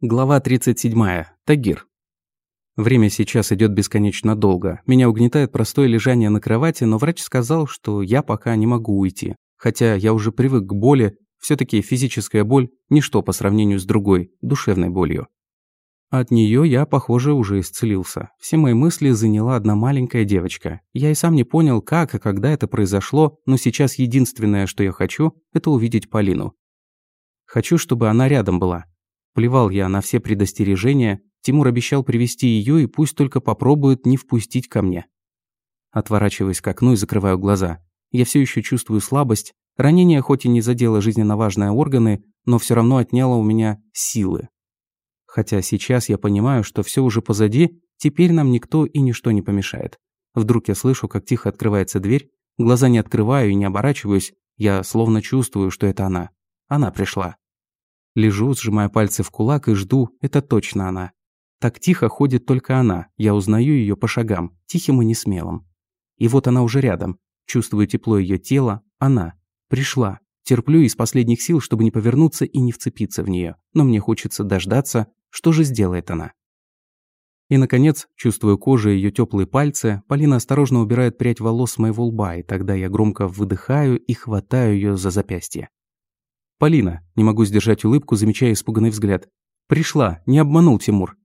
Глава 37. Тагир. Время сейчас идет бесконечно долго. Меня угнетает простое лежание на кровати, но врач сказал, что я пока не могу уйти. Хотя я уже привык к боли, все таки физическая боль – ничто по сравнению с другой, душевной болью. От нее я, похоже, уже исцелился. Все мои мысли заняла одна маленькая девочка. Я и сам не понял, как и когда это произошло, но сейчас единственное, что я хочу – это увидеть Полину. Хочу, чтобы она рядом была, Плевал я на все предостережения, Тимур обещал привести ее и пусть только попробует не впустить ко мне. Отворачиваясь к окну и закрываю глаза. Я все еще чувствую слабость. Ранение хоть и не задело жизненно важные органы, но все равно отняло у меня силы. Хотя сейчас я понимаю, что все уже позади, теперь нам никто и ничто не помешает. Вдруг я слышу, как тихо открывается дверь, глаза не открываю и не оборачиваюсь, я словно чувствую, что это она. Она пришла. Лежу, сжимая пальцы в кулак и жду, это точно она. Так тихо ходит только она, я узнаю ее по шагам, тихим и несмелым. И вот она уже рядом, чувствую тепло ее тела, она. Пришла. Терплю из последних сил, чтобы не повернуться и не вцепиться в нее, но мне хочется дождаться, что же сделает она. И, наконец, чувствую кожу ее теплые пальцы, Полина осторожно убирает прядь волос с моего лба, и тогда я громко выдыхаю и хватаю ее за запястье. «Полина!» Не могу сдержать улыбку, замечая испуганный взгляд. «Пришла! Не обманул Тимур!»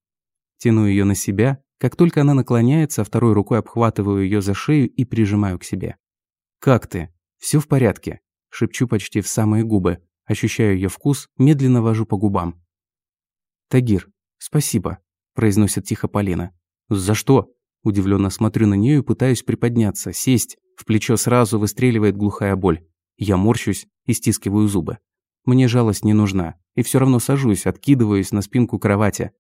Тяну ее на себя. Как только она наклоняется, второй рукой обхватываю ее за шею и прижимаю к себе. «Как ты? Все в порядке?» Шепчу почти в самые губы. Ощущаю ее вкус, медленно вожу по губам. «Тагир, спасибо», – произносит тихо Полина. «За что?» Удивленно смотрю на нее и пытаюсь приподняться, сесть. В плечо сразу выстреливает глухая боль. Я морщусь и стискиваю зубы. Мне жалость не нужна, и все равно сажусь, откидываюсь на спинку кровати.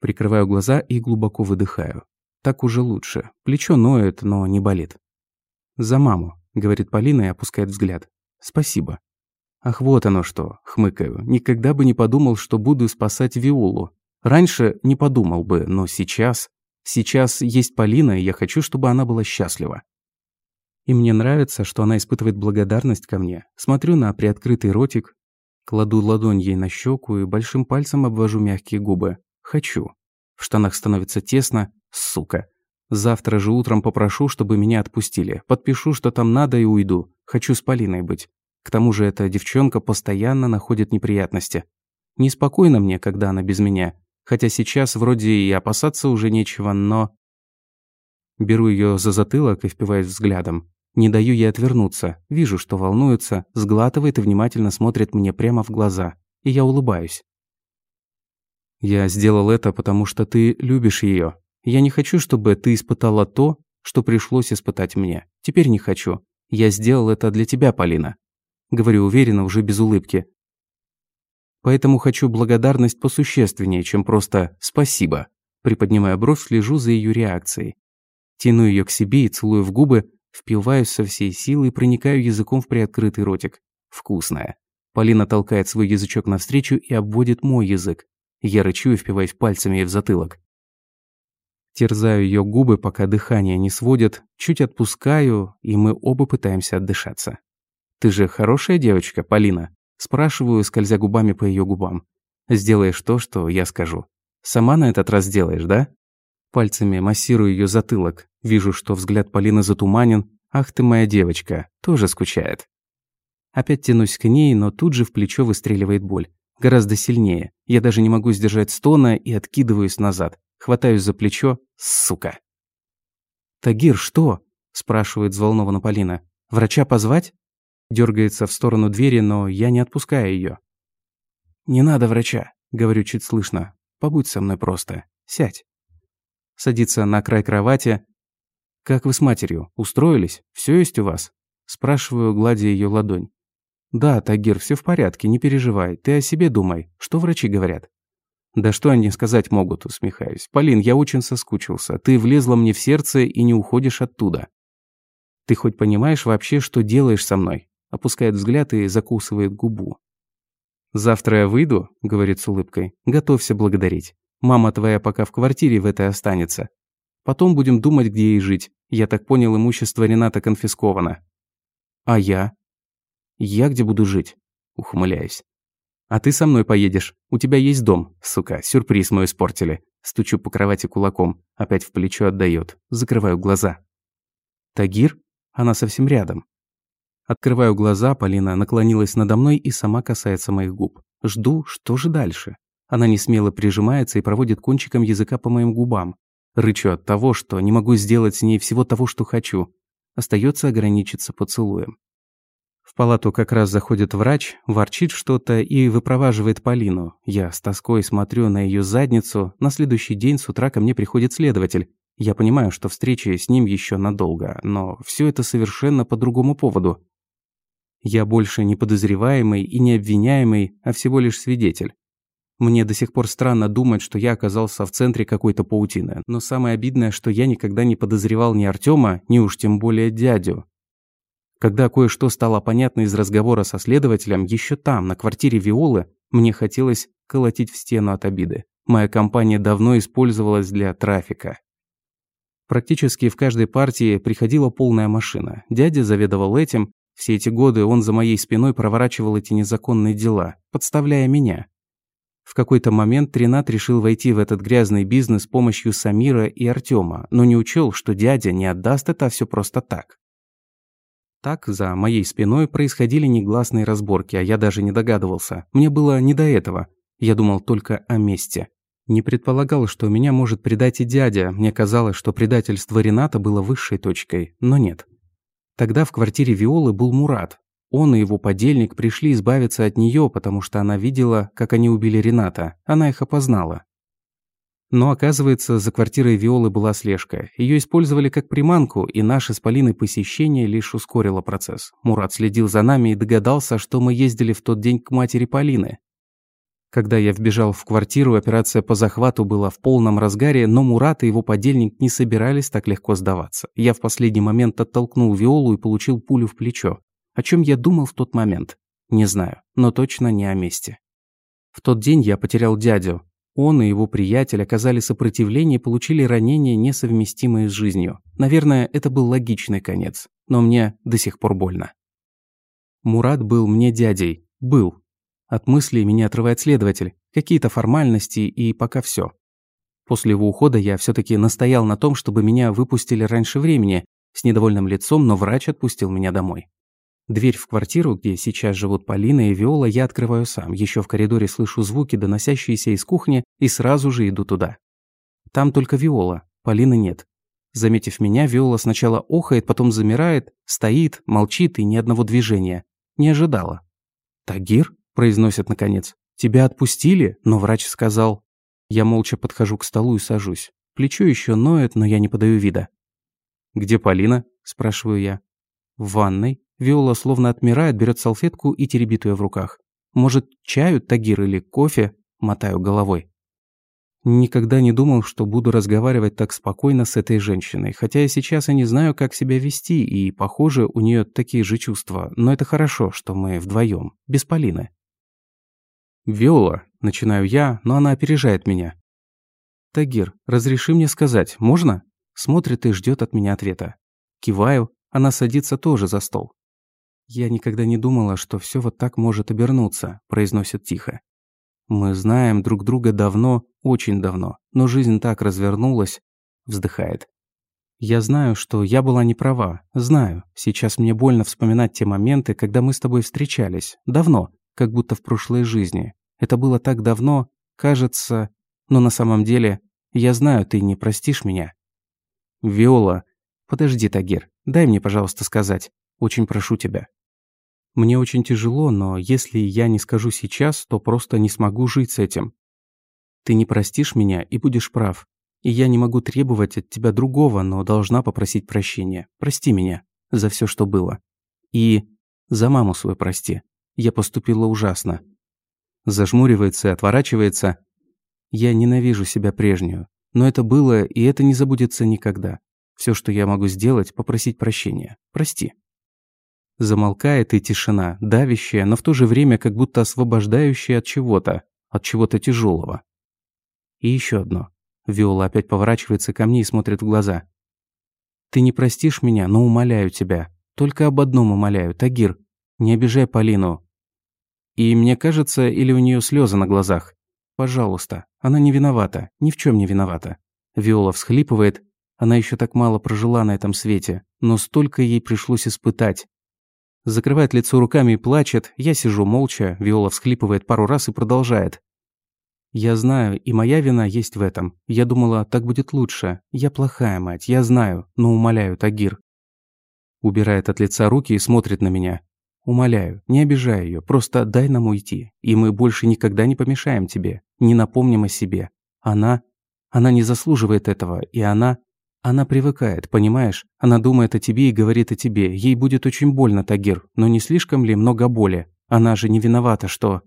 Прикрываю глаза и глубоко выдыхаю. Так уже лучше. Плечо ноет, но не болит. «За маму», — говорит Полина и опускает взгляд. «Спасибо». «Ах, вот оно что», — хмыкаю. «Никогда бы не подумал, что буду спасать Виолу. Раньше не подумал бы, но сейчас... Сейчас есть Полина, и я хочу, чтобы она была счастлива. И мне нравится, что она испытывает благодарность ко мне. Смотрю на приоткрытый ротик, кладу ладонь ей на щеку и большим пальцем обвожу мягкие губы. Хочу. В штанах становится тесно, сука. Завтра же утром попрошу, чтобы меня отпустили. Подпишу, что там надо и уйду. Хочу с Полиной быть. К тому же эта девчонка постоянно находит неприятности. Неспокойно мне, когда она без меня. Хотя сейчас вроде и опасаться уже нечего, но... Беру ее за затылок и впиваюсь взглядом. Не даю ей отвернуться, вижу, что волнуется, сглатывает и внимательно смотрит мне прямо в глаза. И я улыбаюсь. «Я сделал это, потому что ты любишь ее. Я не хочу, чтобы ты испытала то, что пришлось испытать мне. Теперь не хочу. Я сделал это для тебя, Полина». Говорю уверенно, уже без улыбки. Поэтому хочу благодарность посущественнее, чем просто «спасибо». Приподнимая бровь, слежу за ее реакцией. Тяну ее к себе и целую в губы, Впиваюсь со всей силы и проникаю языком в приоткрытый ротик. Вкусная. Полина толкает свой язычок навстречу и обводит мой язык. Я рычу и впиваюсь пальцами ей в затылок. Терзаю ее губы, пока дыхание не сводит, чуть отпускаю, и мы оба пытаемся отдышаться. «Ты же хорошая девочка, Полина?» Спрашиваю, скользя губами по ее губам. «Сделаешь то, что я скажу. Сама на этот раз сделаешь, да?» Пальцами массирую ее затылок. Вижу, что взгляд Полины затуманен. Ах ты моя девочка, тоже скучает. Опять тянусь к ней, но тут же в плечо выстреливает боль. Гораздо сильнее. Я даже не могу сдержать стона и откидываюсь назад. Хватаюсь за плечо. Сука. «Тагир, что?» – спрашивает взволнованно Полина. «Врача позвать?» Дергается в сторону двери, но я не отпускаю ее. «Не надо врача», – говорю чуть слышно. «Побудь со мной просто. Сядь» садится на край кровати. «Как вы с матерью? Устроились? Все есть у вас?» Спрашиваю, гладя ее ладонь. «Да, Тагир, все в порядке, не переживай. Ты о себе думай. Что врачи говорят?» «Да что они сказать могут?» – усмехаюсь. «Полин, я очень соскучился. Ты влезла мне в сердце и не уходишь оттуда. Ты хоть понимаешь вообще, что делаешь со мной?» Опускает взгляд и закусывает губу. «Завтра я выйду», – говорит с улыбкой. «Готовься благодарить. Мама твоя пока в квартире в этой останется. Потом будем думать, где ей жить. Я так понял, имущество Рената конфисковано. А я? Я где буду жить? Ухмыляюсь. «А ты со мной поедешь. У тебя есть дом. Сука, сюрприз мой испортили». Стучу по кровати кулаком. Опять в плечо отдает. Закрываю глаза. «Тагир?» Она совсем рядом. Открываю глаза, Полина наклонилась надо мной и сама касается моих губ. Жду, что же дальше. Она не смело прижимается и проводит кончиком языка по моим губам. Рычу от того, что не могу сделать с ней всего того, что хочу. Остается ограничиться поцелуем. В палату как раз заходит врач, ворчит что-то и выпроваживает Полину. Я с тоской смотрю на ее задницу. На следующий день с утра ко мне приходит следователь. Я понимаю, что встреча с ним еще надолго, но все это совершенно по другому поводу. Я больше не подозреваемый и не обвиняемый, а всего лишь свидетель. Мне до сих пор странно думать, что я оказался в центре какой-то паутины. Но самое обидное, что я никогда не подозревал ни Артема, ни уж тем более дядю. Когда кое-что стало понятно из разговора со следователем, еще там, на квартире Виолы, мне хотелось колотить в стену от обиды. Моя компания давно использовалась для трафика. Практически в каждой партии приходила полная машина. Дядя заведовал этим. Все эти годы он за моей спиной проворачивал эти незаконные дела, подставляя меня. В какой-то момент Ренат решил войти в этот грязный бизнес с помощью Самира и Артема, но не учел, что дядя не отдаст это все просто так. Так, за моей спиной происходили негласные разборки, а я даже не догадывался. Мне было не до этого. Я думал только о мести. Не предполагал, что меня может предать и дядя. Мне казалось, что предательство Рената было высшей точкой, но нет. Тогда в квартире Виолы был Мурат, он и его подельник пришли избавиться от нее, потому что она видела, как они убили Рената. Она их опознала. Но оказывается, за квартирой Виолы была слежка. Ее использовали как приманку, и наше с Полиной посещение лишь ускорило процесс. Мурат следил за нами и догадался, что мы ездили в тот день к матери Полины. Когда я вбежал в квартиру, операция по захвату была в полном разгаре, но Мурат и его подельник не собирались так легко сдаваться. Я в последний момент оттолкнул Виолу и получил пулю в плечо. О чем я думал в тот момент? Не знаю, но точно не о месте. В тот день я потерял дядю. Он и его приятель оказали сопротивление и получили ранения, несовместимые с жизнью. Наверное, это был логичный конец, но мне до сих пор больно. Мурат был мне дядей. Был. От мыслей меня отрывает следователь. Какие-то формальности и пока все. После его ухода я все таки настоял на том, чтобы меня выпустили раньше времени, с недовольным лицом, но врач отпустил меня домой. Дверь в квартиру, где сейчас живут Полина и Виола, я открываю сам. Еще в коридоре слышу звуки, доносящиеся из кухни, и сразу же иду туда. Там только Виола, Полины нет. Заметив меня, Виола сначала охает, потом замирает, стоит, молчит и ни одного движения. Не ожидала. «Тагир?» – произносит наконец. «Тебя отпустили?» Но врач сказал. Я молча подхожу к столу и сажусь. Плечо еще ноет, но я не подаю вида. «Где Полина?» – спрашиваю я. «В ванной», Виола словно отмирает, берет салфетку и теребит ее в руках. Может, чаю, тагир или кофе? Мотаю головой. Никогда не думал, что буду разговаривать так спокойно с этой женщиной, хотя я сейчас и не знаю, как себя вести, и, похоже, у нее такие же чувства, но это хорошо, что мы вдвоем, без Полины. «Виола», – начинаю я, но она опережает меня. «Тагир, разреши мне сказать, можно?» Смотрит и ждет от меня ответа. Киваю, она садится тоже за стол. «Я никогда не думала, что все вот так может обернуться», – произносит тихо. «Мы знаем друг друга давно, очень давно, но жизнь так развернулась», – вздыхает. «Я знаю, что я была не права, знаю. Сейчас мне больно вспоминать те моменты, когда мы с тобой встречались. Давно, как будто в прошлой жизни. Это было так давно, кажется... Но на самом деле, я знаю, ты не простишь меня». «Виола...» «Подожди, Тагир, дай мне, пожалуйста, сказать. Очень прошу тебя». Мне очень тяжело, но если я не скажу сейчас, то просто не смогу жить с этим. Ты не простишь меня и будешь прав. И я не могу требовать от тебя другого, но должна попросить прощения. Прости меня за все, что было. И за маму свою прости. Я поступила ужасно. Зажмуривается и отворачивается. Я ненавижу себя прежнюю. Но это было, и это не забудется никогда. Все, что я могу сделать, попросить прощения. Прости. Замолкает и тишина, давящая, но в то же время как будто освобождающая от чего-то, от чего-то тяжелого. И еще одно. Виола опять поворачивается ко мне и смотрит в глаза. «Ты не простишь меня, но умоляю тебя. Только об одном умоляю, Тагир. Не обижай Полину. И мне кажется, или у нее слезы на глазах. Пожалуйста, она не виновата, ни в чем не виновата. Виола всхлипывает. Она еще так мало прожила на этом свете, но столько ей пришлось испытать. Закрывает лицо руками и плачет. Я сижу молча, Виола всхлипывает пару раз и продолжает. Я знаю, и моя вина есть в этом. Я думала, так будет лучше. Я плохая мать, я знаю, но умоляю, Тагир. Убирает от лица руки и смотрит на меня. Умоляю, не обижай ее, просто дай нам уйти, и мы больше никогда не помешаем тебе, не напомним о себе. Она... Она не заслуживает этого, и она... Она привыкает, понимаешь? Она думает о тебе и говорит о тебе. Ей будет очень больно, Тагир, но не слишком ли много боли? Она же не виновата, что...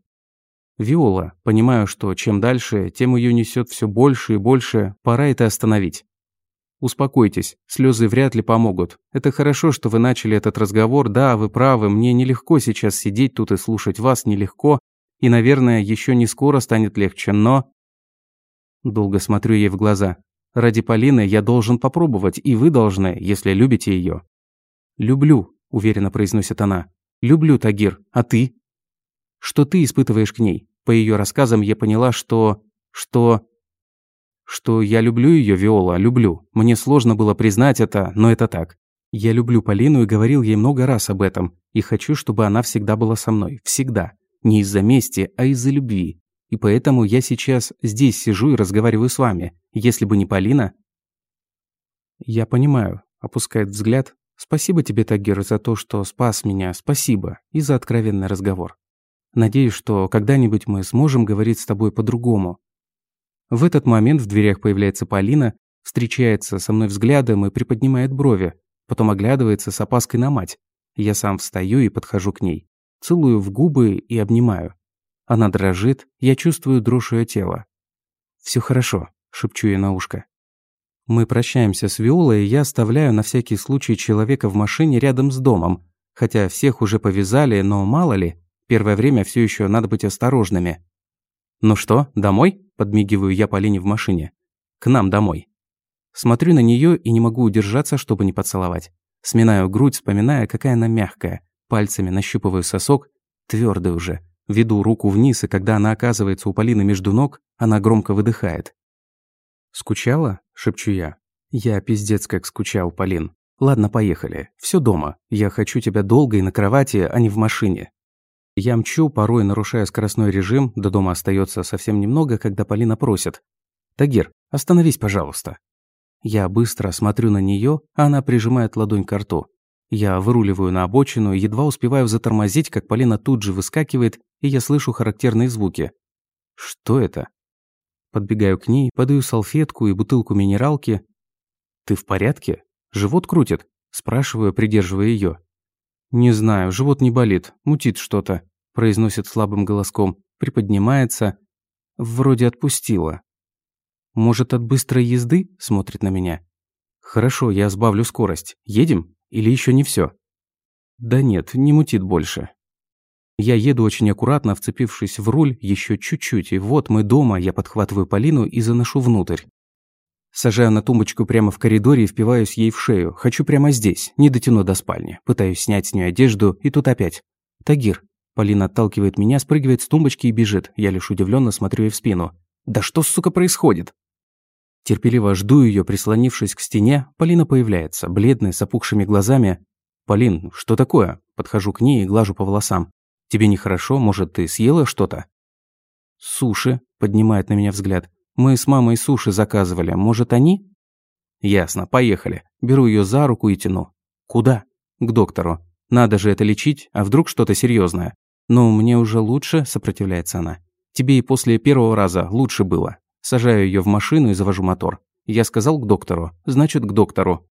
Виола, понимаю, что чем дальше, тем ее несет все больше и больше, пора это остановить. Успокойтесь, слезы вряд ли помогут. Это хорошо, что вы начали этот разговор, да, вы правы, мне нелегко сейчас сидеть тут и слушать вас, нелегко, и, наверное, еще не скоро станет легче, но... Долго смотрю ей в глаза. Ради Полины я должен попробовать, и вы должны, если любите ее. «Люблю», – уверенно произносит она. «Люблю, Тагир, а ты?» «Что ты испытываешь к ней?» По ее рассказам я поняла, что... что... Что я люблю ее, Виола, люблю. Мне сложно было признать это, но это так. Я люблю Полину и говорил ей много раз об этом. И хочу, чтобы она всегда была со мной. Всегда. Не из-за мести, а из-за любви. И поэтому я сейчас здесь сижу и разговариваю с вами. Если бы не Полина... Я понимаю. Опускает взгляд. Спасибо тебе, Тагир, за то, что спас меня. Спасибо. И за откровенный разговор. Надеюсь, что когда-нибудь мы сможем говорить с тобой по-другому. В этот момент в дверях появляется Полина, встречается со мной взглядом и приподнимает брови, потом оглядывается с опаской на мать. Я сам встаю и подхожу к ней. Целую в губы и обнимаю. Она дрожит, я чувствую дрожь ее тела. Все хорошо», – шепчу ей на ушко. Мы прощаемся с Виолой, и я оставляю на всякий случай человека в машине рядом с домом. Хотя всех уже повязали, но мало ли, Первое время все еще надо быть осторожными. «Ну что, домой?» – подмигиваю я Полине в машине. «К нам домой». Смотрю на нее и не могу удержаться, чтобы не поцеловать. Сминаю грудь, вспоминая, какая она мягкая. Пальцами нащупываю сосок, твердый уже. Веду руку вниз, и когда она оказывается у Полины между ног, она громко выдыхает. «Скучала?» – шепчу я. «Я пиздец как скучал, Полин. Ладно, поехали. Все дома. Я хочу тебя долго и на кровати, а не в машине. Я мчу, порой нарушая скоростной режим, до дома остается совсем немного, когда Полина просит. «Тагир, остановись, пожалуйста». Я быстро смотрю на нее, а она прижимает ладонь к рту. Я выруливаю на обочину, едва успеваю затормозить, как Полина тут же выскакивает, и я слышу характерные звуки. Что это? Подбегаю к ней, подаю салфетку и бутылку минералки. «Ты в порядке? Живот крутит?» Спрашиваю, придерживая ее. «Не знаю, живот не болит, мутит что-то», – произносит слабым голоском, приподнимается. Вроде отпустила. «Может, от быстрой езды?» – смотрит на меня. «Хорошо, я сбавлю скорость. Едем? Или еще не все? «Да нет, не мутит больше». Я еду очень аккуратно, вцепившись в руль еще чуть-чуть, и вот мы дома, я подхватываю Полину и заношу внутрь. Сажаю на тумбочку прямо в коридоре и впиваюсь ей в шею. Хочу прямо здесь, не дотяну до спальни. Пытаюсь снять с нее одежду, и тут опять. «Тагир». Полина отталкивает меня, спрыгивает с тумбочки и бежит. Я лишь удивленно смотрю ей в спину. «Да что, сука, происходит?» Терпеливо жду ее, прислонившись к стене. Полина появляется, бледная, с опухшими глазами. «Полин, что такое?» Подхожу к ней и глажу по волосам. «Тебе нехорошо? Может, ты съела что-то?» «Суши», — поднимает на меня взгляд. Мы с мамой суши заказывали. Может, они? Ясно, поехали. Беру ее за руку и тяну. Куда? К доктору. Надо же это лечить, а вдруг что-то серьезное. Но мне уже лучше, сопротивляется она. Тебе и после первого раза лучше было. Сажаю ее в машину и завожу мотор. Я сказал к доктору, значит к доктору.